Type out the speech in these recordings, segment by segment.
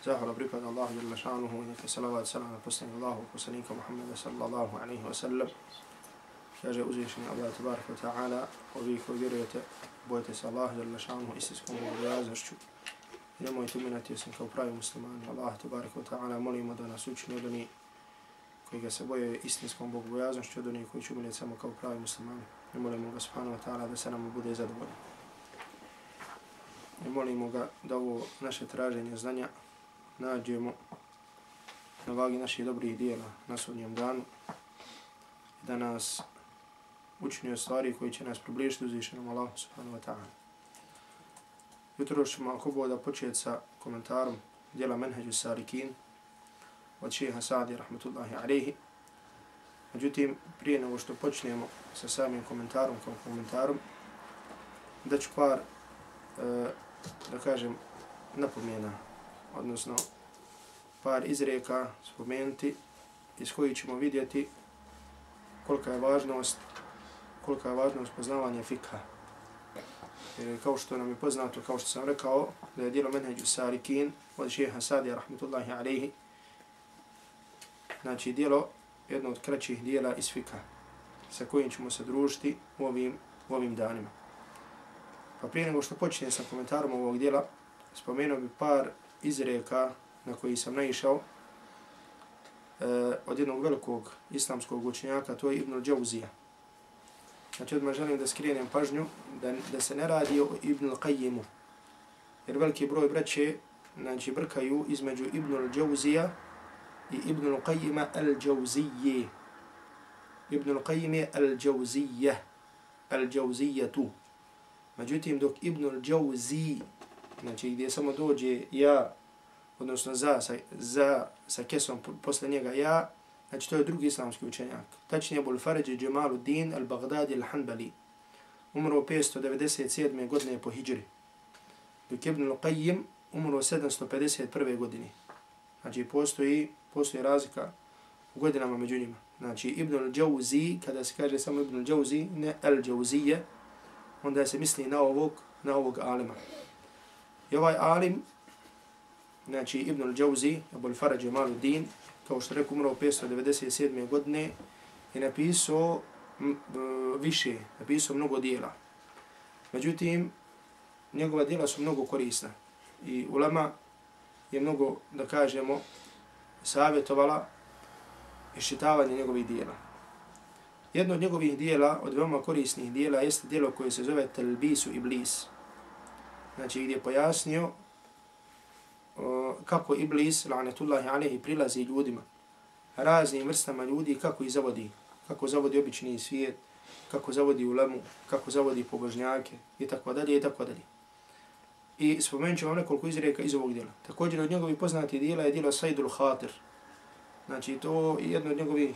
Zahvala pripada Allahu jalla šanuhu neka salavat salam na posljednju Allahu poslanika Muhammeda sallallahu alaihi wa sallam. Kaže uzvišenje Allah tabarak wa ta'ala, ovi koji vjerujete, bojete se Allah jalla šanuhu istinskom bogobojaznošću. I nemojte uminati osim kao pravi muslimani. Allah tabarak wa ta'ala molimo da nas učini od onih koji ga se boje istinskom bogobojaznošću, od onih koji će uminati samo kao pravi muslimani. I molimo ga subhanahu wa ta'ala da se nam bude zadovoljno. I molimo ga da ovo naše traženje znanja nađemo na vagi naših dobrih dijela na sudnjem danu da nas učini stvari koji će nas približiti uzvišenom Allahu subhanahu wa ta'ala. Jutro ćemo ako boda početi sa komentarom dijela Menheđu Sarikin od šeha Sa'di rahmatullahi alaihi. Međutim, prije nego što počnemo sa samim komentarom kao komentarom, da ću par, e, da kažem, napomena odnosno par izreka spomenuti iz kojih ćemo vidjeti kolika je važnost kolika je važnost poznavanja fikha. Jer kao što nam je poznato, kao što sam rekao, da je dijelo menheđu Sarikin od šeha Sadija, rahmetullahi alaihi, znači dijelo jedno od kraćih dijela iz fikha, sa kojim ćemo se družiti u ovim, u ovim danima. Pa prije nego što počne sa komentarom ovog dijela, spomenuo bi par izreka na koji sam naišao e, od jednog velikog islamskog učenjaka, to je Ibn al-Jawzija. Znači odmah želim da skrenem pažnju da, da se ne radi o Ibn al-Qayyimu. Jer veliki broj braće znači, brkaju između Ibn al-Jawzija i Ibn al-Qayyima al-đauzije. Ibn al-Qayyim je al-đauzije, al-đauzije tu. Međutim, dok Ibn al-Jawzi znači gdje samo dođe ja, odnosno za, sa, za, sa kesom posle njega ja, znači to je drugi islamski učenjak. Tačnije Abul Džemalu Din al-Baghdadi al-Hanbali. Umro 597. godine po Hidžri. Dok Ibn al-Qayyim umro 751. godine. Znači postoji, postoji razlika u godinama među njima. Znači Ibn al-Jawzi, kada se kaže samo Ibn al-Jawzi, ne al-Jawzije, onda se misli na ovog, na ovog alema. I ovaj alim, znači Ibn al-đauzi, Abu al-Faraj Jamaluddin, kao što rekao, umro 597. godine, je napisao više, napisao mnogo dijela. Međutim, njegova dijela su mnogo korisna. I ulama je mnogo, da kažemo, savjetovala iščitavanje njegovih dijela. Jedno od njegovih dijela, od veoma korisnih dijela, jeste dijelo koje se zove Telbisu Iblis znači gdje je pojasnio uh, kako Iblis, la'netullahi alaihi, prilazi ljudima, raznim vrstama ljudi, kako ih zavodi, kako zavodi obični svijet, kako zavodi ulemu, kako zavodi pobožnjake i tako dalje i tako dalje. I spomenut ću vam nekoliko izreka iz ovog dijela. Također od njegovih poznati dijela je dijelo Saidul Khatir. Znači to je jedno od njegovih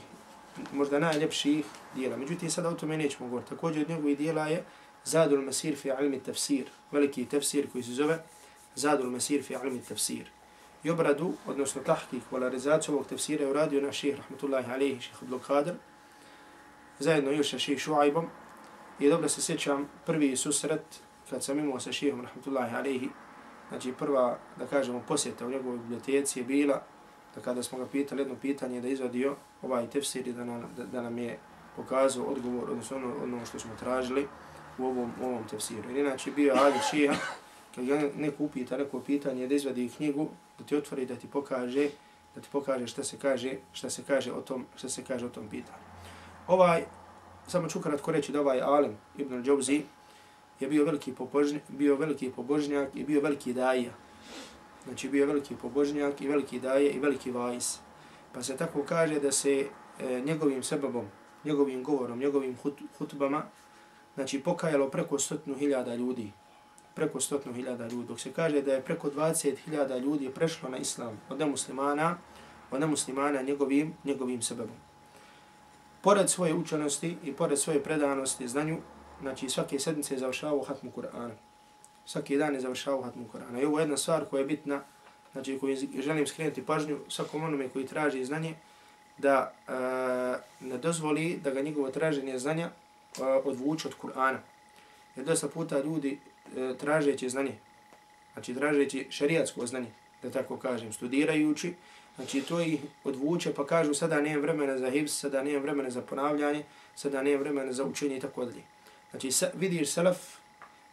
možda najljepših dijela. Međutim, sada o tome nećemo govoriti. Također od njegovih dijela je Zadul Masir fi ilmi tafsir, veliki tafsir koji se zove Zadul Masir fi ilmi tafsir. I obradu, odnosno tahkik, valarizaciju ovog tafsira je uradio naš ših, rahmatullahi alaihi, ših Abdul Qadir, zajedno još sa ših Šuajbom. I dobro se sjećam prvi susret kad sam imao sa šihom, rahmatullahi alaihi, znači prva, da kažemo, posjeta u njegovoj biblioteci je bila da kada smo ga pitali jedno pitanje da izvadio ovaj tefsir i da nam, da, da nam je pokazao odgovor, odnosno ono, ono što smo tražili, u ovom, u ovom tefsiru. Jer inače bio Ali Šija, kad ga neko upita neko pitanje, da izvadi knjigu, da ti otvori, da ti pokaže, da ti pokaže šta se kaže, šta se kaže o tom, šta se kaže o tom pitanju. Ovaj, samo ću kratko reći da ovaj Alim Ibn al-Jawzi je bio veliki, pobožnjak, bio veliki pobožnjak i bio veliki daja. Znači bio veliki pobožnjak i veliki daje i veliki vajs. Pa se tako kaže da se e, njegovim sebabom, njegovim govorom, njegovim hut, hutbama, znači pokajalo preko stotnu hiljada ljudi. Preko stotnu hiljada ljudi. Dok se kaže da je preko 20 hiljada ljudi prešlo na islam od nemuslimana, od nemuslimana njegovim, njegovim sebebom. Pored svoje učenosti i pored svoje predanosti znanju, znači svake sedmice je završavao hatmu Kur'ana. Svaki dan je završavao hatmu Kur'ana. I ovo je jedna stvar koja je bitna, znači koju želim skrenuti pažnju svakom onome koji traži znanje, da uh, ne dozvoli da ga njegovo traženje znanja odvuče od Kur'ana. Jer dosta puta ljudi e, tražeći znanje, znači tražeći šarijatsko znanje, da tako kažem, studirajući, znači to ih odvuče pa kažu sada nemam vremena za hibs, sada nemam vremena za ponavljanje, sada nemam vremena za učenje i tako dalje. Znači sa, vidiš selef,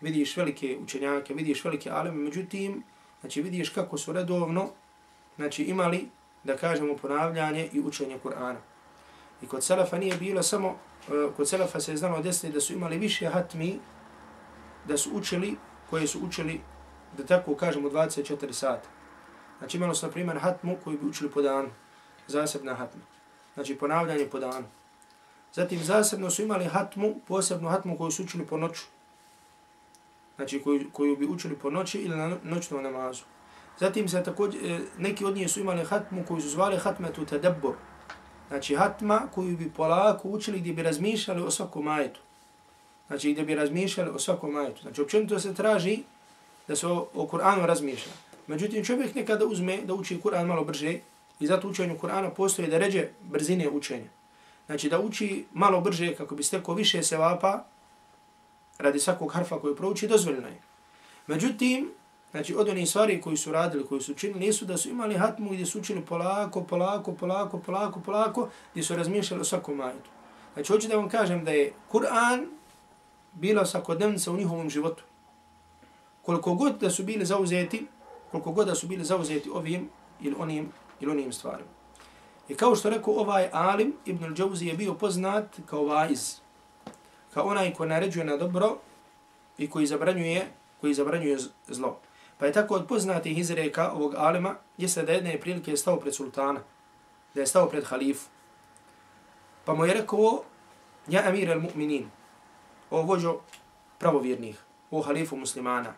vidiš velike učenjake, vidiš velike aleme, međutim, znači vidiš kako su redovno, znači imali da kažemo ponavljanje i učenje Kur'ana. I kod Selefa nije bilo samo, e, kod Selefa se je znalo desiti da su imali više hatmi, da su učili, koje su učili, da tako kažemo, 24 sata. Znači imalo su, na primjer, hatmu koji bi učili po danu, zasebna hatma. Znači ponavljanje po danu. Zatim zasebno su imali hatmu, posebnu hatmu koju su učili po noću. Znači koju, koju bi učili po noći ili na noćnom namazu. Zatim se također, e, neki od njih su imali hatmu koju su zvali hatmetu tadabbur. Znači hatma koju bi polako učili gdje bi razmišljali o svakom majetu. Znači gdje bi razmišljali o svakom majetu. Znači općenito se traži da se o, o Kur'anu razmišlja. Međutim, čovjek nekada uzme da uči Kur'an malo brže i zato učenju Kur'ana postoje da ređe brzine učenja. Znači da uči malo brže kako bi stekao više sevapa radi svakog harfa koju prouči, dozvoljeno je. Međutim, Znači, od onih stvari koji su radili, koji su činili, nisu da su imali hatmu gdje su učili polako, polako, polako, polako, polako, gdje su razmišljali o svakom majetu. Znači, hoću da vam kažem da je Kur'an bila svakodnevnica u njihovom životu. Koliko god da su bili zauzeti, koliko god da su bili zauzeti ovim ili onim, ili onim stvarima. I kao što rekao ovaj Alim, Ibn al-Jawzi je bio poznat kao vaiz, kao onaj ko naređuje na dobro i koji zabranjuje, koji zabranjuje zlo. Pa je tako od poznatih izreka ovog alema, jeste da jedne prilike je stao pred sultana, da je stao pred halifu. Pa mu je rekao, ja amir al mu'minin, o vođo pravovjernih, o halifu muslimana,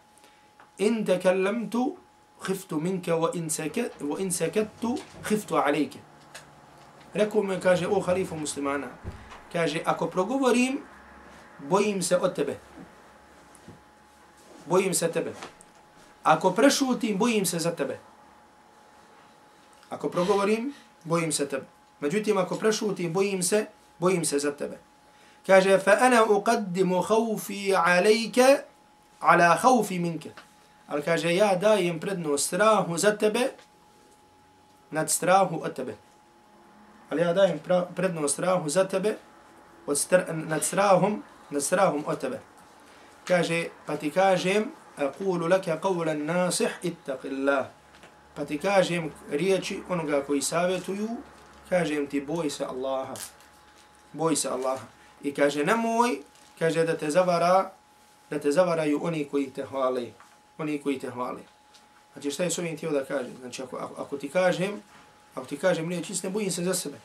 in tekallamtu khiftu minke wa in, seket, wa in sekettu khiftu alejke. Rekao mu je, kaže, o halifu muslimana, kaže, ako progovorim, bojim se od tebe. Bojim se tebe. Ako prešutim, bojim se za tebe. Ako progovorim, bojim se tebe. Međutim, ako prešutim, bojim se, bojim se za tebe. Kaže, fa ana uqaddimu khawfi alayka ala khawfi minka. Al kaže, ja dajem predno strahu za tebe nad strahu od tebe. Ali ja dajem predno strahu za tebe od str nad strahom, nad strahom od tebe. Kaže, pa ti kažem, aqulu laka qawlan nasih ittaqillah. Pa ti kažem riječi onoga koji savjetuju kažem ti boj se Allaha. Boj se Allaha. I kaže nemoj kaže da te zavara da te zavaraju oni koji te hvale. Oni koji te hvale. Znači šta je s ovim tijelo da kažem? znači ako, ako, ako ti kažem ako ti kažem riječ ne bojim se za sebe.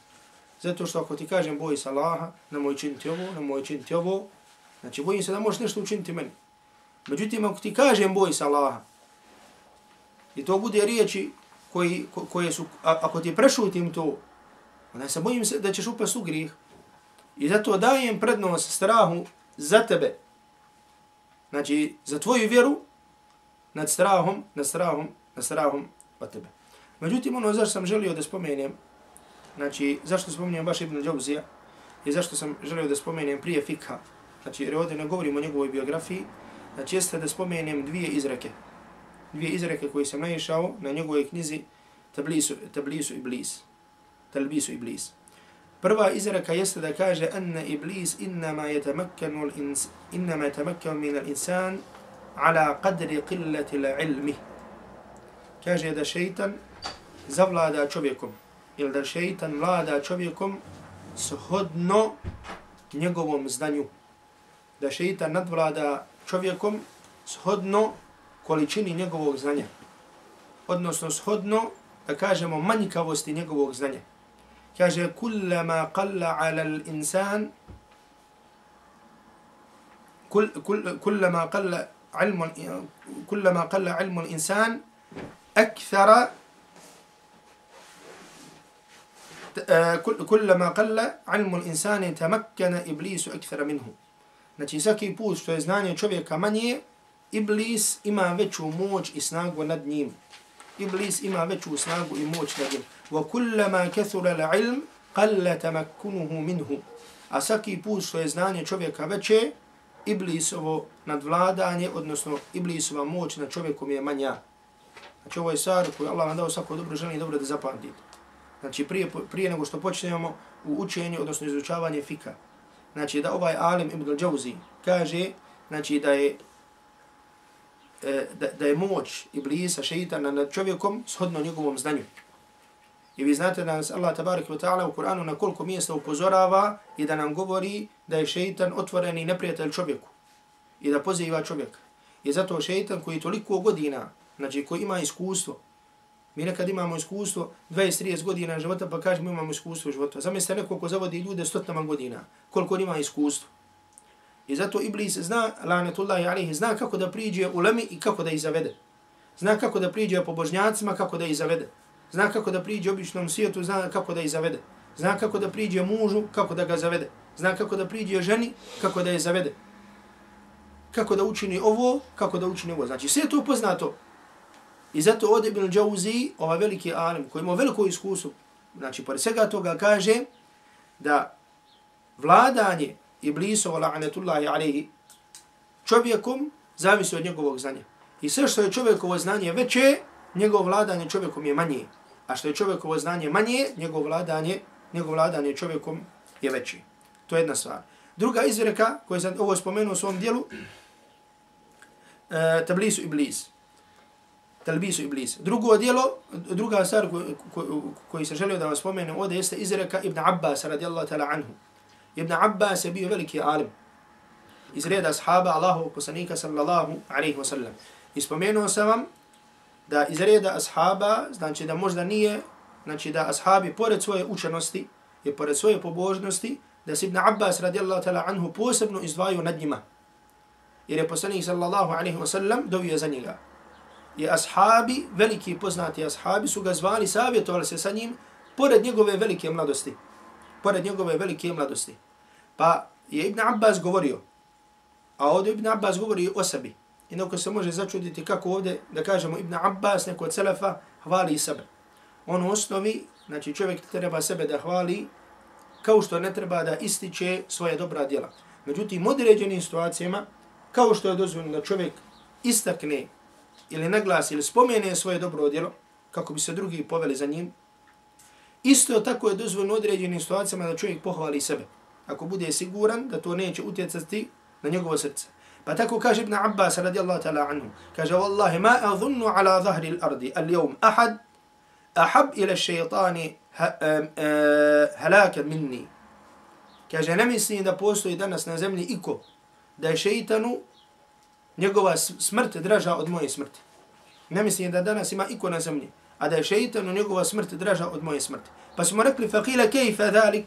Zato što ako ti kažem boj se Allaha nemoj činiti ovo nemoj činiti ovo. Znači bojim se da možeš nešto učiniti meni. Međutim, ako ti kažem boj sa Allaha, i to bude riječi koji, ko, koje su, a, ako ti prešutim to, onda se bojim se da ćeš upast u grih. I zato dajem prednost strahu za tebe. Znači, za tvoju vjeru nad strahom, nad strahom, nad strahom od tebe. Međutim, ono zašto sam želio da spomenem, znači, zašto spomenem baš Ibn Džavzija, i zašto sam želio da spomenem prije fikha, znači, jer ovdje ne govorimo o njegovoj biografiji, Znači jeste da spomenem dvije izreke. Dvije izreke koje sam naišao na njegovoj knjizi Tablisu, tablisu Iblis. Talbisu Iblis. Prva izreka jeste da kaže anna Iblis innama yatamakkanu al-ins innama yatamakkanu min al-insan ala qadri qillati ilmi. Kaže da šeitan zavlada čovjekom ili da šeitan vlada čovjekom shodno njegovom znanju. Da šeitan nadvlada čovjekom shodno količini njegovog znanja. Odnosno shodno, da kažemo, manjkavosti njegovog znanja. Kaže, kullama qalla ala l'insan كلما قل علم كلما قل علم الانسان أكثر كلما قل علم الانسان تمكن ابليس أكثر منه Znači svaki put što je znanje čovjeka manje, Iblis ima veću moć i snagu nad njim. Iblis ima veću snagu i moć nad njim. وَكُلَّمَا كَثُرَ الْعِلْمِ قَلَّ تَمَكُّنُهُ مِنْهُ A svaki put što je znanje čovjeka veće, Iblisovo nadvladanje, odnosno Iblisova moć na čovjekom je manja. Znači ovo je stvar koju Allah vam dao svako dobro želi i dobro da zapamtite. Znači prije, prije nego što počnemo u učenju, odnosno izučavanje fika. Znači da ovaj Alim Ibn al-Jawzi kaže znači, da je e, da, da je moć Iblisa, šeitana nad čovjekom shodno njegovom znanju. I vi znate da nas Allah tabarik wa ta'ala u Kur'anu na koliko mjesta upozorava i da nam govori da je šeitan otvoreni neprijatelj čovjeku i da poziva čovjeka. I zato šeitan koji toliko godina, znači koji ima iskustvo, mi nekad imamo iskustvo 20-30 godina života pa kažemo imamo iskustvo života. Zamislite neko ko zavodi ljude stotama godina, koliko ima iskustvo. I zato Iblis zna, lanetullahi alihi, zna kako da priđe u lemi i kako da ih zavede. Zna kako da priđe po božnjacima, kako da ih zavede. Zna kako da priđe običnom svijetu, zna kako da ih zavede. Zna kako da priđe mužu, kako da ga zavede. Zna kako da priđe ženi, kako da je zavede. Kako da učini ovo, kako da učini ovo. Znači, sve to poznato. I zato od Ibn Džauzi, ova veliki alim, koji ima veliko iskustvo, znači, pored svega toga kaže da vladanje Iblisova la'anetullahi alaihi čovjekom zavisi od njegovog znanja. I sve što je čovjekovo znanje veće, njegov vladanje čovjekom je manje. A što je čovjekovo znanje manje, njegov vladanje, njegov vladanje čovjekom je veće. To je jedna stvar. Druga izreka, koju sam ovo spomenuo u svom dijelu, e, tablisu iblis telbisu iblis. Drugo djelo, druga stvar koji ko, se želio da vas spomenem ovdje jeste izreka Ibn Abbas radijallahu ta'ala anhu. Ibn Abbas je bio veliki alim. Iz reda ashaba Allahu poslanika sallallahu alaihi wa sallam. I spomenuo sam vam da iz reda ashaba, znači da možda nije, znači da ashabi pored svoje učenosti i pored svoje pobožnosti, da se Ibn Abbas radijallahu ta'ala anhu posebno izdvaju nad njima. Jer je poslanik sallallahu alaihi wa sallam dovio za njega. I ashabi, veliki poznati ashabi, su ga zvali, savjetovali se sa njim, pored njegove velike mladosti. Pored njegove velike mladosti. Pa je Ibn Abbas govorio, a ovdje Ibn Abbas govori o sebi. I neko se može začuditi kako ovdje, da kažemo, Ibn Abbas, neko od Selefa, hvali sebe. On u osnovi, znači čovjek treba sebe da hvali, kao što ne treba da ističe svoje dobra djela. Međutim, u određenim situacijama, kao što je dozvoljeno da čovjek istakne ili naglasi ili spomene svoje dobro djelo, kako bi se drugi poveli za njim, isto tako je dozvoljeno određenim situacijama da čovjek pohvali sebe. Ako bude siguran da to neće utjecati na njegovo srce. Pa tako kaže Ibn Abbas radijallahu ta'ala anhu. Kaže, Wallahi, ma adhunnu ala zahri l-ardi al-jawm ahad ahab ila šeitani eh, eh, halaka minni. Kaže, ne mislim da postoji danas na zemlji iko da je šeitanu njegova smrt draža od moje smrti. Ne mislim da danas ima iko na zemlji, a da je šeitanu njegova smrt draža od moje smrti. Pa smo rekli, faqila kejfa dhalik?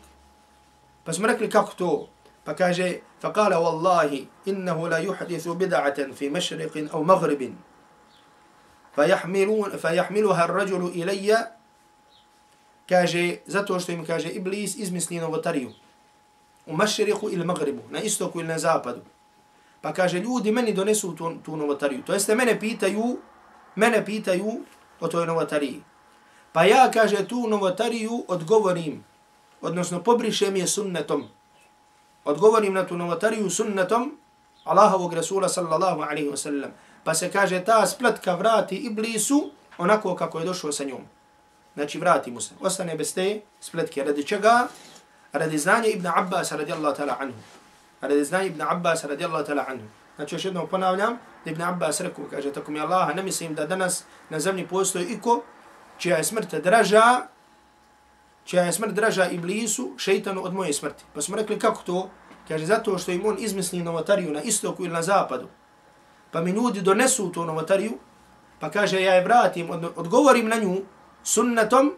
Pa smo rekli, kako to? Pa kaže, فقال والله إنه لا يحدث بدعة في مشرق أو مغرب فيحملون فيحملها الرجل إلي كاجي zato što im kaže Iblis izmisli novotariju u mašriku ili magribu, na istoku ili na zapadu. Pa kaže, ljudi meni donesu tu, tu novotariju. To jeste, mene pitaju, mene pitaju o toj novotariji. Pa ja, kaže, tu novotariju odgovorim, odnosno pobrišem je sunnetom odgovorim na tu novotariju sunnetom Allahovog Rasula sallallahu alaihi wa sallam. Pa se kaže ta spletka vrati iblisu onako kako je došlo sa njom. Znači vrati mu se. Ostane bez te spletke. Radi čega? Radi znanja Ibn Abbas radijallahu ta'ala anhu. Radi znanja Ibn Abbas radijallahu ta'ala anhu. znači još jednom ponavljam, Ibn Abbas rekao, kaže, tako mi Allah, ne mislim da danas na zemlji postoji iko čija je smrt draža, čija je smrt draža iblisu, šeitanu od moje smrti. Pa smo rekli, kako to? Kaže, zato što im on izmisli novotariju na istoku ili na zapadu. Pa mi ljudi donesu tu novotariju, pa kaže, ja je vratim, odgovorim na nju sunnetom,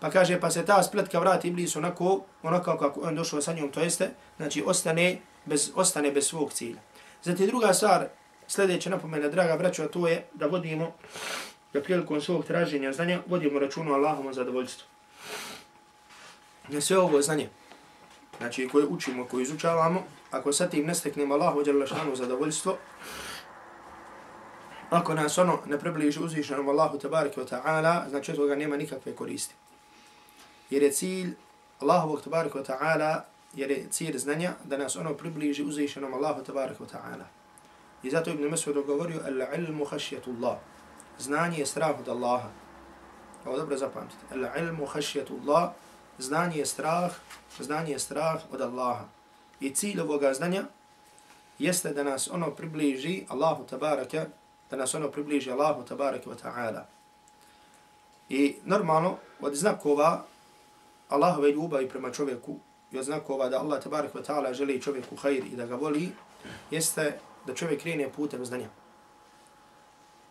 pa kaže, pa se ta spletka vrati Iblis onako, onako kako on došao sa njom, to jeste, znači ostane bez, ostane bez svog cilja. Zatim druga stvar, sljedeća napomena, draga braćo, to je da vodimo, da prilikom svog traženja znanja, vodimo računu Allahom zadovoljstvu. Na sve ovo znanje, znači koje učimo, koje izučavamo, ako sa tim nesteknemo Allahu djelašanu zadovoljstvo, ako nas ono ne približi uzvišenom Allahu tabaraka wa ta'ala, znači toga nema nikakve koristi. Jer je cilj Allahovog tabaraka wa ta'ala, jer je cilj znanja da nas ono približi uzvišenom Allahu tabaraka wa ta'ala. I zato Ibn Masud govorio, al-ilmu hašjetullah. Znanje je strah od Allaha. Ovo dobro zapamtite. Al-ilmu hašjetullah. Znanje je strah, znanje je strah od Allaha. I cilj ovoga znanja jeste da nas ono približi Allahu tabaraka, da nas ono približi Allahu tabaraka wa ta'ala. I normalno, od znakova Allahove ljubavi prema čovjeku i od znakova da Allah tabaraka wa ta'ala želi čovjeku hajr i da ga voli, jeste da čovjek krene putem znanja.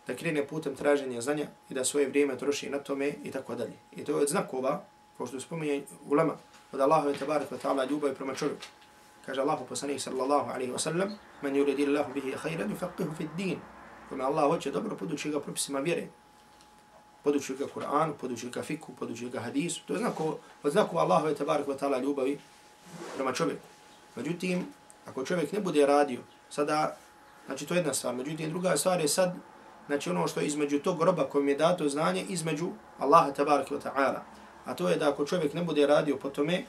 Da krene putem traženja znanja i da svoje vrijeme troši na tome i tako dalje. I to je od znakova, kao što spominje ulema, od Allahove tabaraka wa ta'ala ljubavi prema čovjeku. Kaže Allahu poslanih sallallahu alaihi wa sallam, man yuridi Allahu bihi khayran yufaqihu fi din. Kome Allah hoće dobro podući ga propisima vjere podučio ga Kur'an, podučio ga fiku, podučio ga hadisu. To je pa znako, od znaku Allahove tabarak wa ta'ala ljubavi prema čovjeku. Međutim, ako čovjek ne bude radio, sada, znači to je jedna stvar, međutim druga stvar je sad, znači ono što je između tog groba kojim je dato znanje, između Allaha tabarak wa ta'ala. A to je da ako čovjek ne bude radio po tome,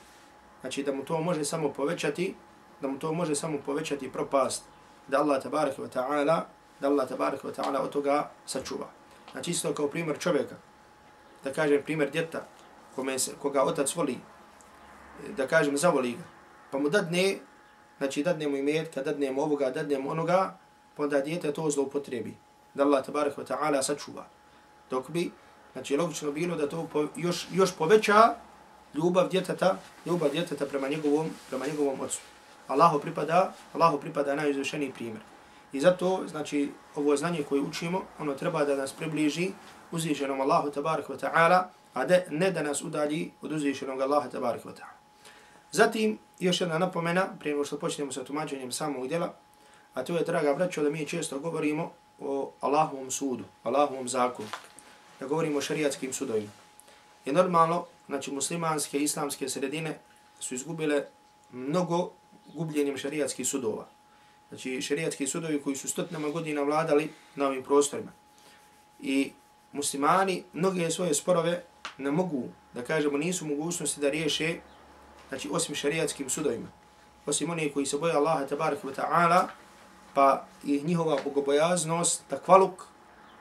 znači da mu to može samo povećati, da mu to može samo povećati propast, da Allah tabarak wa ta'ala, da Allah tabarak wa ta'ala od toga sačuva. Znači isto kao primjer čovjeka, da kažem primjer djeta, kome se, koga otac voli, da kažem zavoli ga, pa mu dadne, znači dadne mu imetka, dadne mu ovoga, dadne mu onoga, pa onda djete to zloupotrebi, da Allah tabaraka wa ta'ala sačuva. Dok bi, znači logično bilo da to po, još, još poveća ljubav djeteta, ljubav djeteta prema njegovom, prema njegovom ocu. Allahu pripada, Allahu pripada najizvršeniji primjer. I zato, znači, ovo znanje koje učimo, ono treba da nas približi uzvišenom Allahu tabarak wa ta'ala, a de, ne da nas udalji od uzvišenog Allaha tabarak wa ta'ala. Zatim, još jedna napomena, prije nego što počnemo sa tumačenjem samog djela, a to je, draga braćo, da mi često govorimo o Allahovom sudu, Allahovom zakonu, da govorimo o šariatskim sudovima. Je normalno, znači, muslimanske i islamske sredine su izgubile mnogo gubljenjem šariatskih sudova. Znači, šerijatski sudovi koji su stotinama godina vladali na ovim prostorima. I muslimani mnoge svoje sporove ne mogu, da kažemo, nisu mogućnosti da riješe, znači, osim šerijatskim sudovima. Osim oni koji se boje Allaha tabaraka wa ta'ala, pa i njihova bogobojaznost, takvaluk,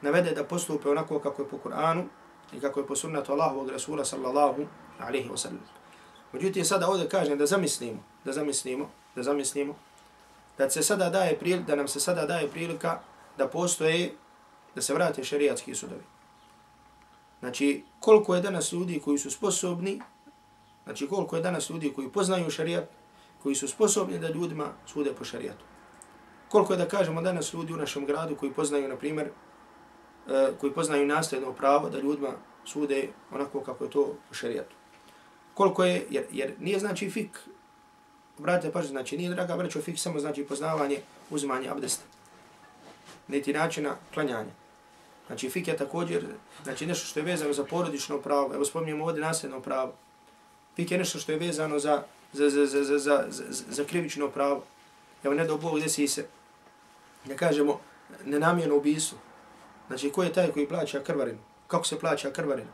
navede da postupe onako kako je po Kur'anu i kako je po sunnatu Allahovog Rasula sallallahu alaihi wa sallam. Međutim, sada ovdje kažem da zamislimo, da zamislimo, da zamislimo, da se sada daje prilika, da nam se sada daje prilika da postoje, da se vrate šerijatski sudovi. Znači, koliko je danas ljudi koji su sposobni, znači koliko je danas ljudi koji poznaju šerijat, koji su sposobni da ljudima sude po šerijatu. Koliko je da kažemo danas ljudi u našem gradu koji poznaju, na primjer, e, koji poznaju nasljedno pravo da ljudima sude onako kako je to po šerijatu. Koliko je, jer, jer nije znači fik Obratite pažnje, znači nije draga braćo fik samo znači poznavanje, uzmanje abdesta. Niti načina klanjanja. Znači fik je također, znači nešto što je vezano za porodično pravo, evo spominjemo ovdje nasljedno pravo. Fik je nešto što je vezano za, za, za, za, za, za, za, za krivično pravo. Evo ne do Bog desi se, ne kažemo, nenamjeno ubijstvo. Znači ko je taj koji plaća krvarinu? Kako se plaća krvarinu?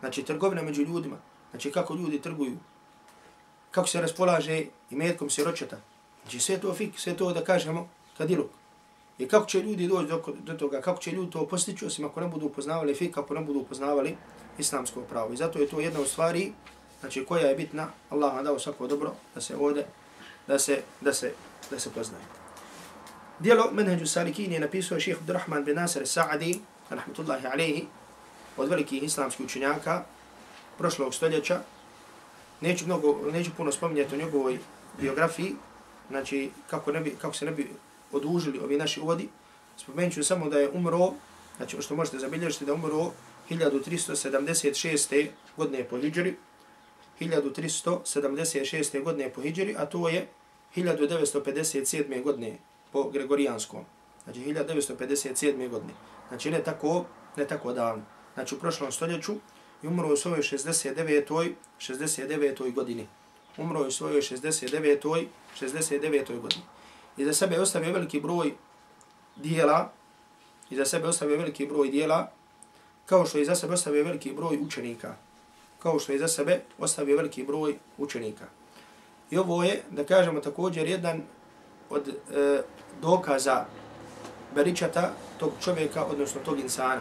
Znači trgovina među ljudima. Znači kako ljudi trguju kako se raspolaže i metkom siročeta. Znači sve to fik, sve to da kažemo kadiluk. I kako će ljudi doći do, do toga, kako će ljudi to postići, osim ako ne budu upoznavali fik, ako ne budu upoznavali islamsko pravo. I zato je to jedna od stvari znači, koja je bitna, Allah vam dao svako dobro da se ode, da se, da se, da se poznaje. Dijelo Menheđu Salikin je napisao šeheh Abdurrahman bin Nasir Sa'adi, rahmatullahi alaihi, od velikih islamskih učenjaka prošlog stoljeća. Neću, mnogo, neću puno spominjati o njegovoj biografiji, znači kako, ne bi, kako se ne bi odužili ovi naši uvodi. Spomenut ću samo da je umro, znači što možete zabilježiti da umro 1376. godine po Hidžri, 1376. godine po Hidžri, a to je 1957. godine po Gregorijanskom. Znači 1957. godine. Znači ne tako, ne tako davno. Znači u prošlom stoljeću i umro u svojoj 69. 69. godini. Umro u svojoj 69. 69. godini. I za sebe ostavio veliki broj dijela, i za sebe ostavio veliki broj dijela, kao što je za sebe ostavio veliki broj učenika. Kao što je za sebe ostavio veliki broj učenika. I ovo je, da kažemo također, jedan od e, dokaza beričata tog čovjeka, odnosno tog insana.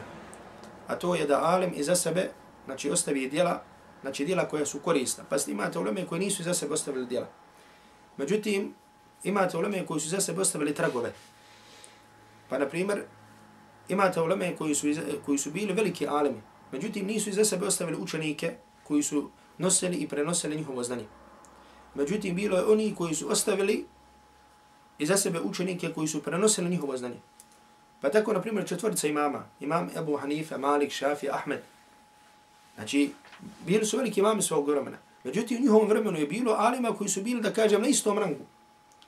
A to je da alim iza sebe, znači ostavi dijela, znači djela koja su korisna. Pa imate uleme koji nisu za sebe ostavili djela. Međutim, imate uleme koji su za sebe ostavili tragove. Pa, na primjer, imate uleme koji su, koji su bili veliki alemi. Međutim, nisu za sebe ostavili učenike koji su nosili i prenosili njihovo znanje. Međutim, bilo je oni koji su ostavili iza sebe učenike koji su prenosili njihovo znanje. Pa tako, na primjer, četvrca imama, imam Ebu Hanife, Malik, Šafi, Ahmed. Znači, bili su veliki imami svog vremena. Međutim, u njihovom vremenu je bilo alima koji su bili, da kažem, na istom rangu.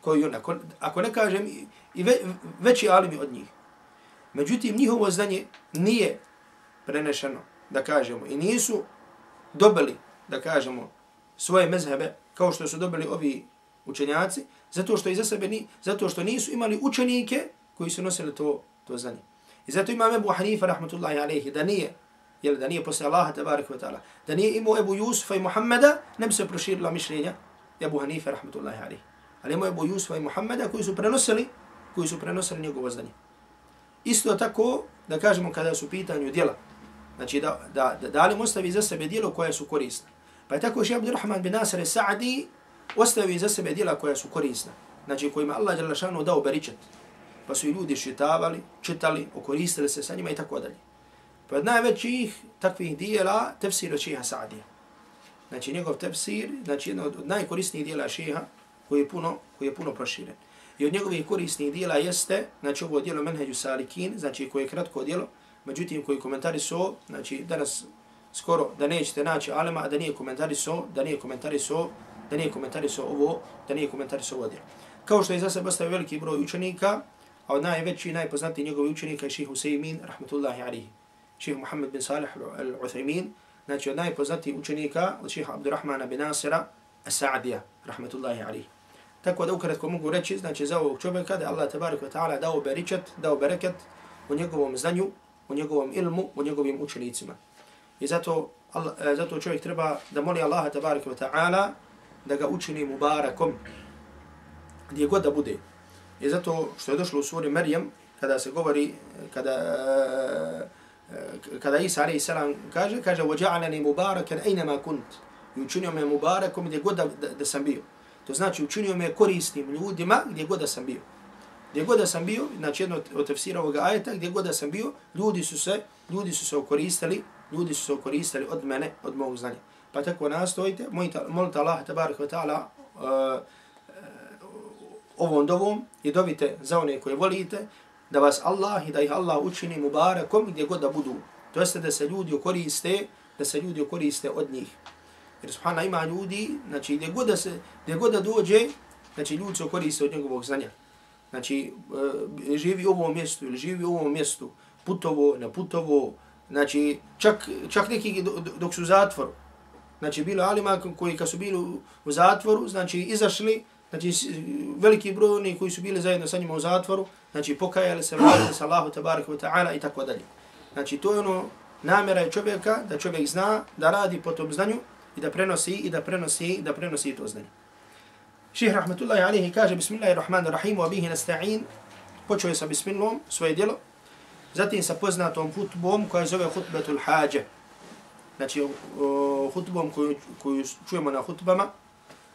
Koji on, ako, ako ne kažem, i ve, veći alimi od njih. Međutim, njihovo znanje nije prenešeno, da kažemo, i nisu dobili, da kažemo, svoje mezhebe, kao što su dobili ovi učenjaci, zato što iza sebe ni, zato što nisu imali učenike koji su nosili to, to znanje. I zato imam Ebu Hanifa, rahmatullahi alaihi, da nije, jel, da nije posle Allaha, tabarik wa ta'ala, da nije imao Ebu Jusufa i Muhammeda, ne bi se proširila mišljenja Ebu Hanifa, rahmatullahi alihi. Ali imao Ebu Jusufa i Muhammeda koji su prenosili, koji su prenosili njegovo znanje. Isto tako, da kažemo kada su pitanju djela, znači da, da, da, da li ostavi za sebe djelo koje su korisne. Pa je tako še Abdurrahman bin Nasir Sa'di ostavi za sebe djela koja su korisna. Znači kojima Allah je dao beričet. Pa su i ljudi šitavali, čitali, okoristili se sa njima i tako dalje. Pa od najvećih takvih dijela tefsir od šeha Sa'dija. Znači njegov tefsir, znači jedno od najkorisnijih dijela šeha koji je puno, koji je puno proširen. I od njegovih korisnih dijela jeste, znači ovo dijelo Menheđu Salikin, znači koje je kratko dijelo, međutim koji komentari su, znači danas skoro da nećete naći alema, da nije komentari su, da nije komentari su, da nije komentari su ovo, da nije komentari su ovo dijelo. Kao što je za sebe ostavio veliki broj učenika, a od najveći i najpoznatiji njegovi učenika je ših Husaymin, rahmatullahi alihi. Ših Muhammed bin Salih al-Uthaymin, znači od najpoznatijih učenika od ših Abdurrahmana bin Nasira, As-Sa'dija, rahmetullahi alihi. Tako da ukratko mogu reći, znači za ovog čovjeka da Allah tabarik wa ta'ala dao beričet, dao bereket u njegovom znanju, u njegovom ilmu, u njegovim učenicima. I zato, Allah, e, zato čovjek treba da moli Allaha tabarik wa ta'ala da ga učini mubarakom gdje god da bude. I zato što je došlo u suri Marijem, kada se govori, kada, uh, kada Isa a.s. kaže, kaže, وَجَعَلَنِي مُبَارَكًا أَيْنَمَا كُنْتِ I učinio me mubarakom gdje god da, da, da sam bio. To znači učinio me korisnim ljudima gdje god da sam bio. Gdje god da sam bio, znači jedno od tefsira ovoga ajeta, gdje god da sam bio, ljudi su se, ljudi su se okoristili, ljudi su se okoristili od mene, od mog znanja. Pa tako nastojite, molite Allah, tabarik wa ta'ala, uh, ovom dovom i dobite za one koje volite, da vas Allah i da ih Allah učini mubarakom gdje god da budu. To jeste da se ljudi okoriste, da se ljudi okoriste od njih. Jer subhana ima ljudi, znači gdje god da, se, gdje god da dođe, znači ljudi se koriste od njegovog znanja. Znači e, živi u ovom mjestu ili živi u ovom mjestu, putovo, na putovo, znači čak, čak neki dok su u zatvoru. Znači bilo alima koji kad su bili u zatvoru, znači izašli, znači veliki broj oni koji su bili zajedno sa njima u zatvoru, znači pokajali se, vratili se Allahu tabaraka wa ta'ala i tako dalje. Znači to je ono namjera čovjeka da čovjek zna da radi po tom znanju i da prenosi i da prenosi i da prenosi to znanje. Ših rahmatullahi alihi kaže Bismillahirrahmanirrahim wa bihi nasta'in počeo je sa Bismillom svoje djelo zatim sa poznatom hutbom koja zove hutbetul hađe znači hutbom koju, koju čujemo na hutbama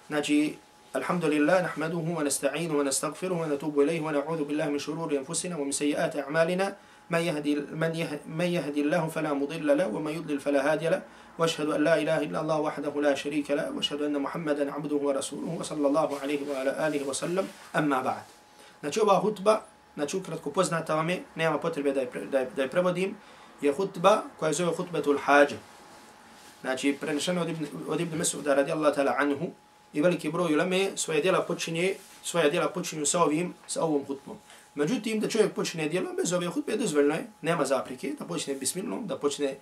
znači الحمد لله نحمده ونستعينه ونستغفره ونتوب إليه ونعوذ بالله من شرور أنفسنا ومن سيئات أعمالنا. من يهدي, من يهدي, من يهدي الله فلا مضل له ومن يضلل فلا هادي له. وأشهد أن لا إله إلا الله وحده لا شريك له وأشهد أن محمدا عبده ورسوله وصلى الله عليه وعلى آله وسلم. أما بعد Znači ova hutba, znači ukratko poznata vam je, nema potrebe da je, da je, da je prevodim, je hutba koja zove hutbetul hađa. Znači prenešeno od Ibn, od Ibn Mesuda radijallahu ta'ala anhu i veliki broj uleme svoje djela počinje, svoja djela počinju sa ovim, sa ovom hutbom. Međutim, da čovjek počne djelo bez ove hutbe, dozvoljno je, nema zaprike, da počne bismilom, da počne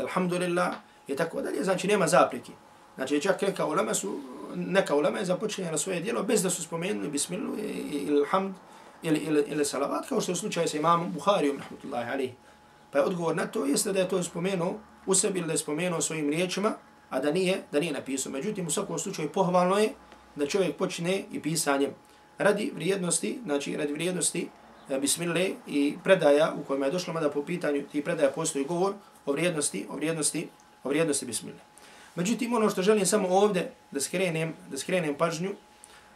alhamdulillah i tako dalje, znači nema zaprike. Znači, čak neka ulema su, neka ulema je započinjala svoje djelo bez da su spomenuli bismilu ili hamd ili, ili, ili salavat, kao što je slučaj sa imamom Buharijom, rahmatullahi alihi. Pa je odgovor na to jeste da je to spomenuo u sebi ili da je spomenuo svojim riječima, a da nije, da nije napisao. Međutim, u svakom slučaju pohvalno je da čovjek počne i pisanjem radi vrijednosti, znači radi vrijednosti e, bismile i predaja u kojima je došlo mada po pitanju ti predaja postoji govor o vrijednosti, o vrijednosti, o vrijednosti bismile. Međutim, ono što želim samo ovdje da skrenem, da skrenem pažnju,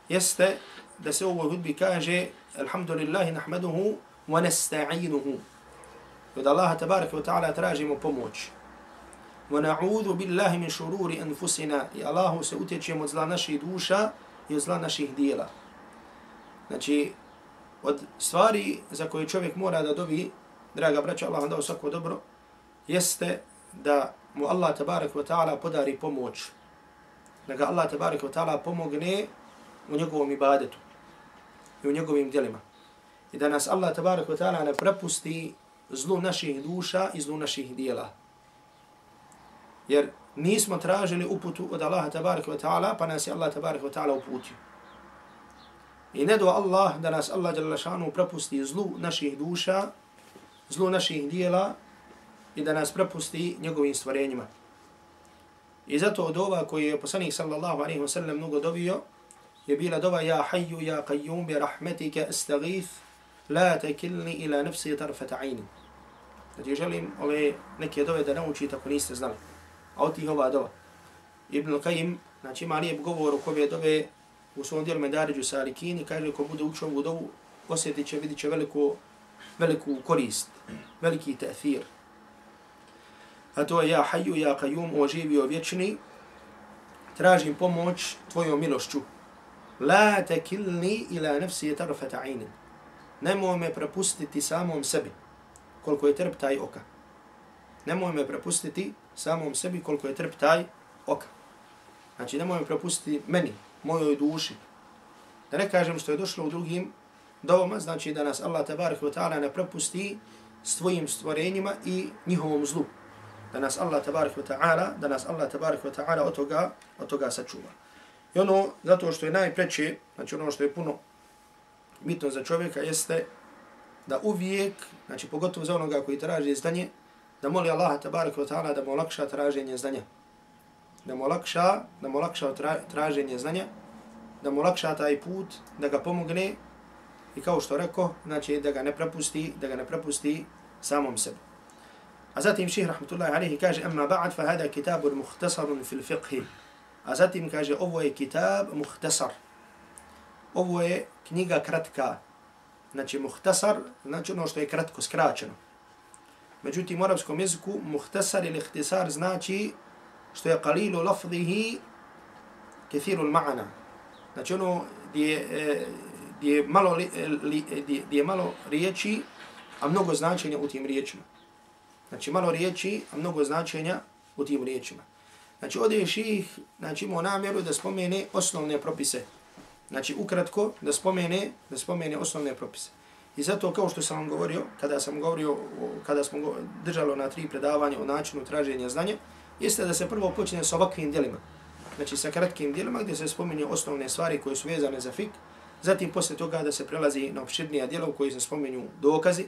jeste da se u ovoj hudbi kaže Alhamdulillahi nahmaduhu wa nasta'inuhu. Od Allaha tabaraka wa ta'ala tražimo pomoć. Wa بِاللَّهِ billahi min šururi anfusina. I Allahu se utječemo od zla naših duša i od zla naših dijela. Znači, od stvari za koje čovjek mora da dobi, draga braća, Allah vam dao svako dobro, jeste da mu Allah tabarak wa ta'ala podari pomoć. Da ga Allah tabarak wa ta'ala pomogne u njegovom ibadetu i u njegovim djelima. I da nas Allah tabarak wa ta'ala ne prepusti zlu naših duša i zlu naših dijela. Jer nismo tražili uputu od Allaha tabaraka wa ta'ala, pa nas je Allah tabaraka wa ta'ala uputio. I ne do Allah da nas Allah jalla šanu prepusti zlu naših duša, zlu naših dijela i da nas prepusti njegovim stvorenjima. I zato od ova koji je poslanik sallallahu alaihi wa sallam mnogo dovio, je bila dova ja hayyu ja qayyum bi rahmetika astaghith la tekilni ila nafsi tarfata ayni. Znači želim ove neke dove da naučite ako niste znali. A od tih ova dova. Ibn Qayyim, znači ima lijep govor u kome dove u svom dijelu Medaređu Salikini, kaže ko bude učio ovu dovu, osjetit će, vidit će veliku, veliku korist, veliki tefir. A to je ja haju, ja kajum, o živio vječni, tražim pomoć tvojom milošću. La tekilni ila nefsi je tarfata ainin. Nemoj me prepustiti samom sebi, koliko je trp taj oka. Nemoj me prepustiti samom sebi koliko je trp taj oka. Znači, ne me propustiti meni, mojoj duši. Da ne kažem što je došlo u drugim dovama, znači da nas Allah tabarak wa ta'ala ne propusti s tvojim stvorenjima i njihovom zlu. Da nas Allah tabarak wa ta'ala, da nas Allah tabarak wa ta'ala od toga, od toga sačuva. I ono, zato što je najpreće, znači ono što je puno bitno za čovjeka, jeste da uvijek, znači pogotovo za onoga koji traži znanje, da moli Allah tabaraka wa ta'ala da mu olakša traženje znanja da mu olakša, da mu olakša traženje znanja, da mu olakša taj put, da ga pomogne i kao što rekao, znači da ga ne prepusti, da ga ne prepusti samom sebi. A zatim ših rahmatullahi alaihi kaže, amma ba'd fa hada kitabun muhtasarun fil fiqhi. A zatim kaže, ovo je kitab muhtasar. Ovo je knjiga kratka. Znači muhtasar, znači ono što je kratko, skraćeno. Međutim, u arabskom jeziku muhtasar ili ihtisar znači što je qalilu lafzihi kethiru ma'ana. Znači ono gdje, e, gdje, malo, e, e, gdje, gdje malo riječi, a mnogo značenja u tim riječima. Znači malo riječi, a mnogo značenja u tim riječima. Znači ovdje je ših, znači imao namjeru da spomene osnovne propise. Znači ukratko da spomene, da spomene osnovne propise. I zato kao što sam vam govorio, kada sam govorio, kada smo držalo na tri predavanja o načinu traženja znanja, jeste da se prvo počne sa ovakvim dijelima. Znači sa kratkim dijelima gdje se spominje osnovne stvari koje su vezane za fik. Zatim posle toga da se prelazi na opširnija dijela u koji se spominju dokazi.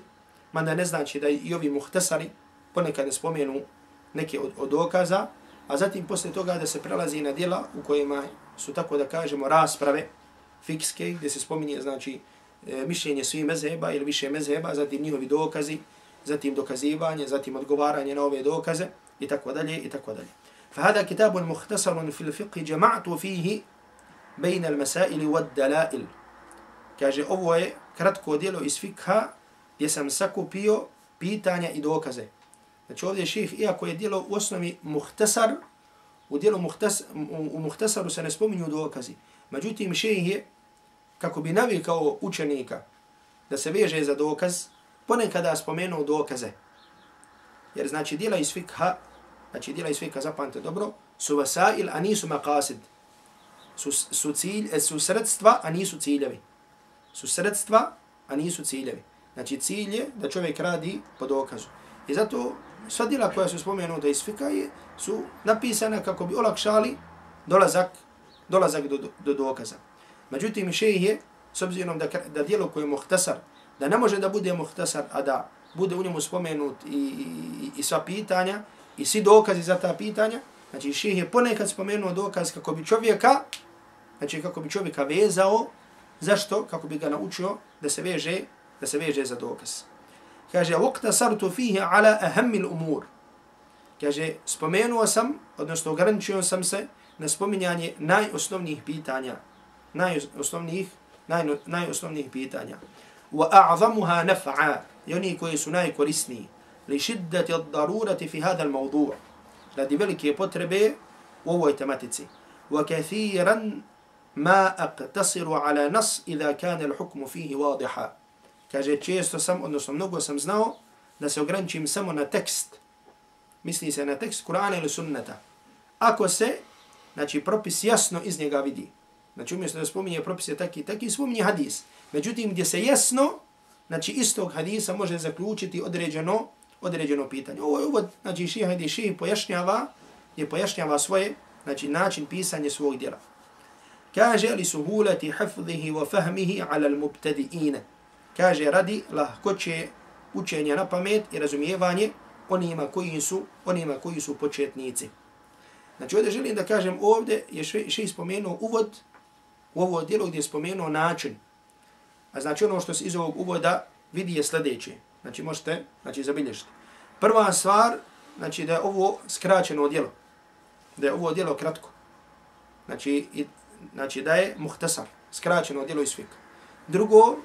Mada ne znači da i ovi muhtasari ponekad ne spomenu neke od, od dokaza. A zatim posle toga da se prelazi na dijela u kojima su tako da kažemo rasprave fikske gdje se spominje znači e, mišljenje svih mezheba ili više mezheba, zatim njihovi dokazi, zatim dokazivanje, zatim odgovaranje na ove dokaze i tako dalje i tako dalje. فهذا كتاب مختصر في الفقه جمعت فيه bejna al masaili wad dalail. Kaže, ovo je kratko dijelo iz fikha gdje sam sakupio pitanja i dokaze. Znači ovdje ših, iako je dijelo u osnovi muhtasar, u dijelu muhtas, u, u muhtasaru se ne spominju dokazi. Međutim, ših je, kako bi navikao učenika da se veže za dokaz, ponekada spomenuo dokaze. Jer znači djela iz fikha, znači djela iz fikha, zapamte dobro, su vasail, a nisu maqasid. Su, su, cilj, e, su sredstva, a nisu ciljevi. Su sredstva, a nisu ciljevi. Znači cilj je da čovjek radi po dokazu. I zato sva djela koja su spomenuta iz fika je, su napisane kako bi olakšali dolazak, dolazak do, do dokaza. Međutim, šejih je, s obzirom da, da djelo koje je muhtasar, da ne može da bude muhtasar, a da bude u njemu spomenut i, i, i sva pitanja i svi dokazi za ta pitanja, znači šejih je ponekad spomenuo dokaz kako bi čovjeka, znači kako bi čovjeka vezao, zašto? Kako bi ga naučio da se veže, da se veže za dokaz. Kaže, وَقْتَ سَرْتُ فِيهِ عَلَى أَهَمِّ الْأُمُورِ Kaže, spomenuo sam, odnosno ograničio sam se na spominjanje najosnovnijih pitanja. Najosnovnijih, naj, najosnovnijih pitanja. وَأَعْظَمُهَا نَفْعَا I oni koji su. لِشِدَّةِ الضَّرُورَةِ فِي هَذَا الْمَوْضُوعِ Radi velike potrebe u ovoj tematici. وَكَثِيرًا مَا أَقْتَصِرُ عَلَى نَصْ إِذَا كَانَ الْحُكْمُ فِيهِ وَاضِحًا Kaže, često sam, odnosno mnogo sam znao da se ograničim samo na tekst. Misli se na tekst Kur'ana ili sunneta. Ako se, znači, propis jasno iz njega vidi. Znači, umjesto da spominje propise taki i taki, spominje hadis. Međutim, gdje se jasno, znači, istog hadisa može zaključiti određeno, određeno pitanje. Ovo je uvod, znači, ših hadis, ših pojašnjava, je pojašnjava svoje, znači, način pisanja svog djela. Kaže li suhulati hafzihi wa fahmihi ala al-mubtadi'ine kaže radi lahkoće učenja na pamet i razumijevanje onima koji su onima koji su početnici. Znači ovdje želim da kažem ovdje je še, še spomenuo uvod u ovo djelo gdje je spomenuo način. A znači ono što se iz ovog uvoda vidi je sljedeće. Znači možete znači, zabilježiti. Prva stvar, znači da je ovo skraćeno djelo. Da je ovo djelo kratko. Znači, i, znači da je muhtasar, skraćeno djelo iz fika. Drugo,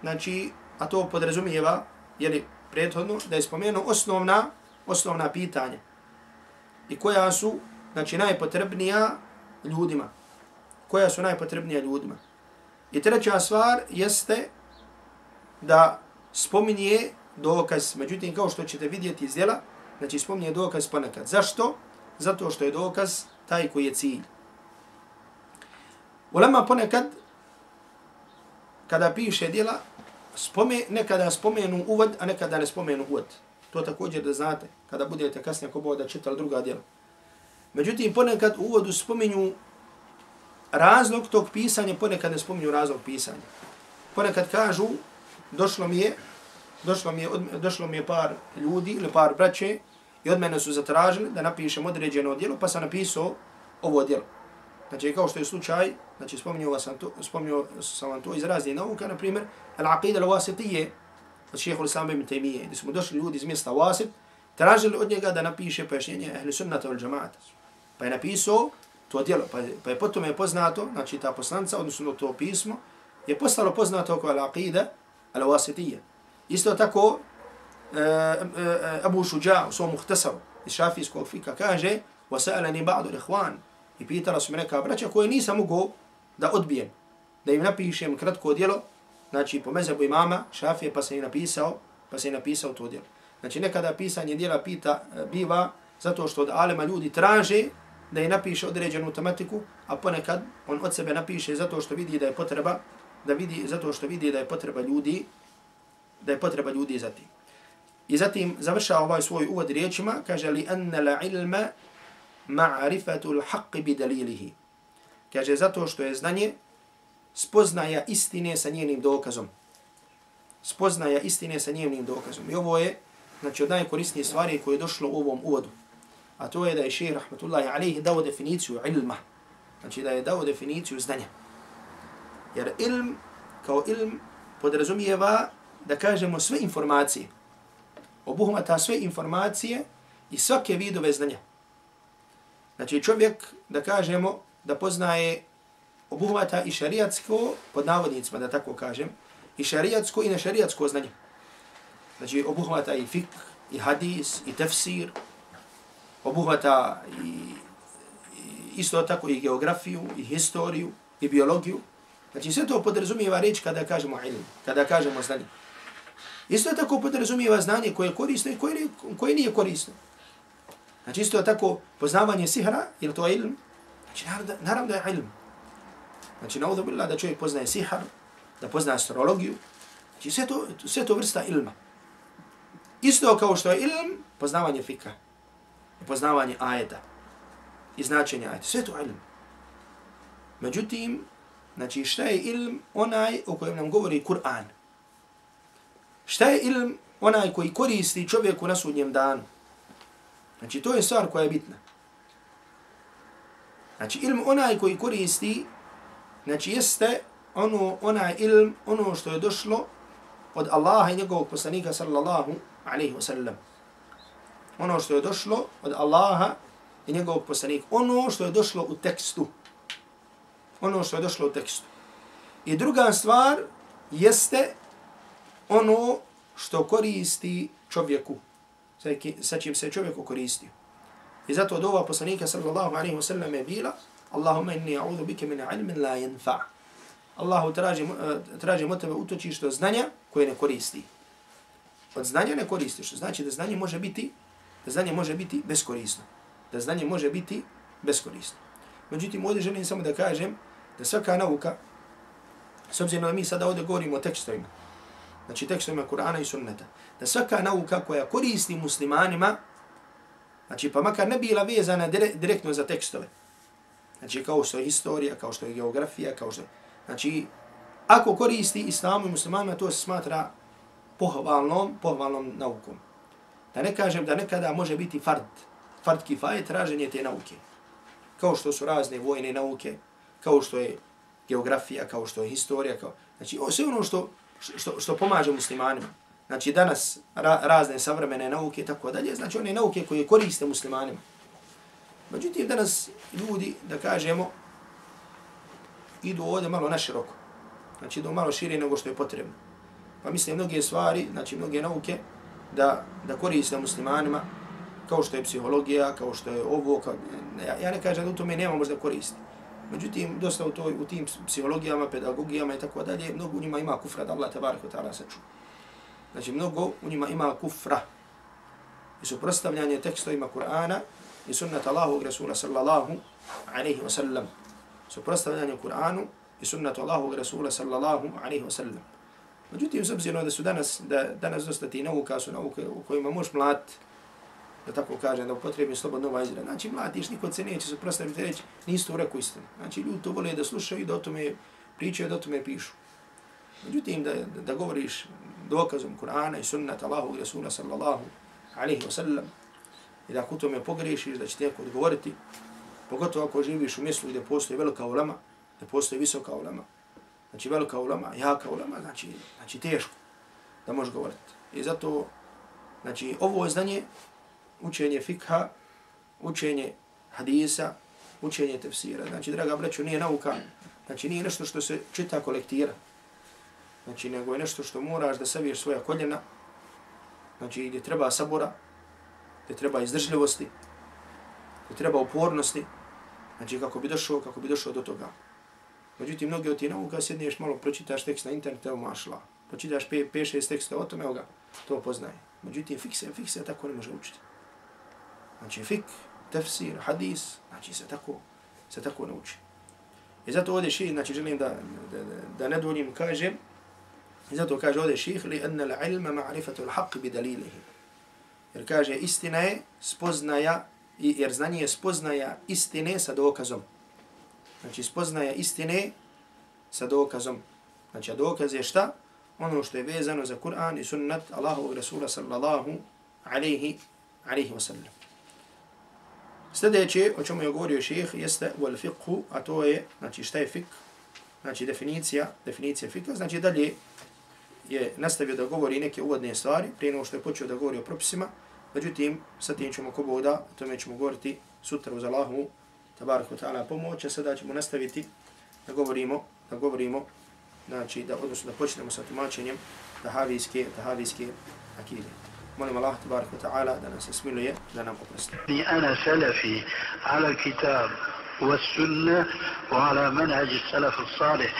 znači, a to podrazumijeva, jeli, prethodno, da je spomenuo osnovna, osnovna pitanja. I koja su, znači, najpotrebnija ljudima. Koja su najpotrebnija ljudima. I treća stvar jeste da spominje dokaz, međutim, kao što ćete vidjeti iz djela, znači, spominje dokaz ponekad. Zašto? Zato što je dokaz taj koji je cilj. Ulema ponekad, kada piše djela, spome, nekada spomenu uvod, a nekada ne spomenu uvod. To također da znate, kada budete kasnije ako bude čitali druga djela. Međutim, ponekad u uvodu spominju razlog tog pisanja, ponekad ne spominju razlog pisanja. Ponekad kažu, došlo mi je, došlo mi je, došlo mi je par ljudi ili par braće i od mene su zatražili da napišem određeno djelo, pa sam napisao ovo djelo. Znači, kao što je slučaj, znači, spominio sam to, spominio sam vam to iz raznih nauka, na primjer, al-aqida al-wasitije, od šeha l-Islam ibn Taymiye, gdje smo došli ljudi iz mjesta Wasit, tražili od njega da napiše pojašnjenje ahli sunnata al džamaata. Pa je napisao to djelo, pa je, pa je potom je poznato, znači ta poslanca, odnosno to pismo, je postalo poznato kao al-aqida al-wasitije. Isto tako, uh, uh, Abu Šuđa u svom muhtasaru iz šafijskog fika kaže, وَسَأَلَنِ بَعْدُ الْإِخْوَانِ I pitala su me neka braća koje nisam mogao da odbijem, da im napišem kratko djelo, znači po mezebu imama Šafije pa se je napisao, pa se je napisao to djelo. Znači nekada pisanje djela pita e, biva zato što od alema ljudi traže da je napiše određenu tematiku, a ponekad on od sebe napiše zato što vidi da je potreba, da vidi zato što vidi da je potreba ljudi, da je potreba ljudi za tim. I zatim završava ovaj svoj uvod riječima, kaže li anna la ilma ma'rifatu al-haqq bi dalilihi. Kaže zato što je znanje spoznaja istine sa njenim dokazom. Spoznaja istine sa njenim dokazom. I ovo je znači od najkorisnije stvari koje je došlo u ovom uvodu. A to je da je šehr rahmatullahi alaihi dao definiciju ilma. Znači da je dao definiciju znanja. Jer ilm kao ilm podrazumijeva da kažemo sve informacije. Obuhmata sve informacije i svake vidove znanja. Znači čovjek, da kažemo, da poznaje obuhvata i šarijatsko, pod navodnicima da tako kažem, i šarijatsko i nešarijatsko znanje. Znači obuhvata i fik, i hadis, i tefsir, obuhvata i, i isto tako i geografiju, i historiju, i biologiju. Znači sve to podrazumijeva reč kada kažemo ilm, kada kažemo znanje. Isto tako podrazumijeva znanje koje je korisno i koje, koje nije korisno. Znači isto tako poznavanje sihra, ili to je ilm, znači naravno da je ilm. Znači na billah da čovjek poznaje sihr, da poznaje astrologiju, znači sve to, sve to vrsta ilma. Isto kao što je ilm, poznavanje fika, poznavanje ajeta i značenje ajeta, sve to ilm. Međutim, znači šta je ilm onaj o kojem nam govori Kur'an? Šta je ilm onaj koji koristi čovjeku na sudnjem danu? Znači to je stvar koja je bitna. Znači ilm onaj koji koristi, znači jeste ono, onaj ilm, ono što je došlo od Allaha i njegovog poslanika sallallahu alaihi wa sallam. Ono što je došlo od Allaha i njegovog poslanika. Ono što je došlo u tekstu. Ono što je došlo u tekstu. I druga stvar jeste ono što koristi čovjeku. Sa čim se čovjeku koristi. I zato od ova poslanika sallallahu alaihi wa sallam je bila Allahumma inni a'udhu bike min ilmin la yanfa. Allahu traži, eh, tražim od tebe utočište znanja koje ne koristi od znanja ne koristiš. Znači da znanje može biti da znanje može biti beskorisno. Da znanje može biti beskorisno. Međutim, ovdje želim samo da kažem da svaka nauka, s obzirom da mi sada ovdje govorimo o tekstovima, znači tekstovima Kur'ana i Sunneta, da svaka nauka koja koristi muslimanima, znači pa makar ne bila vezana direktno za tekstove, znači kao što je historija, kao što je geografija, kao što je, znači ako koristi islamu i muslimanima, to se smatra pohvalnom, pohvalnom naukom. Da ne kažem da nekada može biti fard, fard kifaje, traženje te nauke. Kao što su razne vojne nauke, kao što je geografija, kao što je historija, kao... znači sve ono što, što, što pomaže muslimanima. Znači danas ra, razne savremene nauke i tako dalje, znači one nauke koje koriste muslimanima. Međutim, danas ljudi, da kažemo, idu ovdje malo na široko. Znači idu malo šire nego što je potrebno pa mislim mnoge stvari, znači mnoge nauke, da, da koriste muslimanima, kao što je psihologija, kao što je ovo, kao, ja, ja ne kažem da u tome nema možda koristi. Međutim, dosta u, toj, u tim psihologijama, pedagogijama i tako dalje, mnogo u njima ima kufra da Allah tabarak wa ta'ala saču. Znači, mnogo u njima ima kufra. I su prostavljanje tekstovima Kur'ana i sunnata Allahu Rasula sallallahu alaihi wa sallam. Su prostavljanje Kur'anu i sunnata Allahu Rasula sallallahu alaihi wa sallam. Međutim, s obzirom da su danas, da danas dosta ti nauka su nauke u kojima možeš mlat, da tako kažem, da upotrebim slobodno ovaj izgled. Znači, mlatiš, niko se neće suprostaviti reći, nisi to rekao istinu. Znači, ljudi to vole da slušaju i da o tome pričaju, da o tome pišu. Međutim, da, da govoriš dokazom Kur'ana i sunnata Allahu i Rasula sallallahu alaihi wa sallam, i da ako tome pogrešiš, da će te odgovoriti, pogotovo ako živiš u mjestu gdje postoji velika ulama, gdje postoji visoka ulama, znači velika ulama, jaka ulama, znači, znači teško da može govoriti. I zato, znači, ovo je znanje, učenje fikha, učenje hadisa, učenje tefsira. Znači, draga braću, nije nauka, znači nije nešto što se čita kolektira. Znači, nego je nešto što moraš da saviješ svoja koljena, znači gdje treba sabora, gdje treba izdržljivosti, gdje treba upornosti, znači kako bi došao, kako bi došao do toga. Međutim, mnogi od ti nauka sjedniješ malo, pročitaš tekst na internetu, evo mašla. Pročitaš 5-6 teksta o tome, evo ga, to poznaje. Međutim, fikse, fikse tako ne može učiti. Znači, fik, tefsir, hadis, znači se tako, se tako ne uči. I zato ovdje ših, znači želim da, da, da, da ne duljim, kaže, i zato kaže ovdje ših, li enne la ilma ma'rifatu l'haq bi dalilihi. Jer kaže, istina je spoznaja, jer znanje je spoznaja istine sa dokazom. Znači, spoznaje istine sa dokazom. Znači, a dokaz je šta? Ono što je vezano za Kur'an i sunnat Allahovog Rasula sallallahu alaihi, alaihi wa sallam. Sljedeće, o čemu je govorio šeheh, jeste wal fiqhu, a to je, znači, šta je fiqh? Znači, definicija, definicija fiqha. Znači, dalje je nastavio da govori neke uvodne stvari, prije nego što je počeo da govori o propisima. Međutim, sa tim ćemo ko boda, o tome ćemo govoriti sutra uz Allahovu tabarak wa ta'ala pomoć, a sada ćemo nastaviti da govorimo, da govorimo, znači da odnosno da počnemo sa tumačenjem tahavijske, tahavijske akide. molim Allah tabarak wa ta'ala da nas smiluje, da nam oprosti. أنا سلفي على الكتاب والسنة وعلى منهج السلف الصالح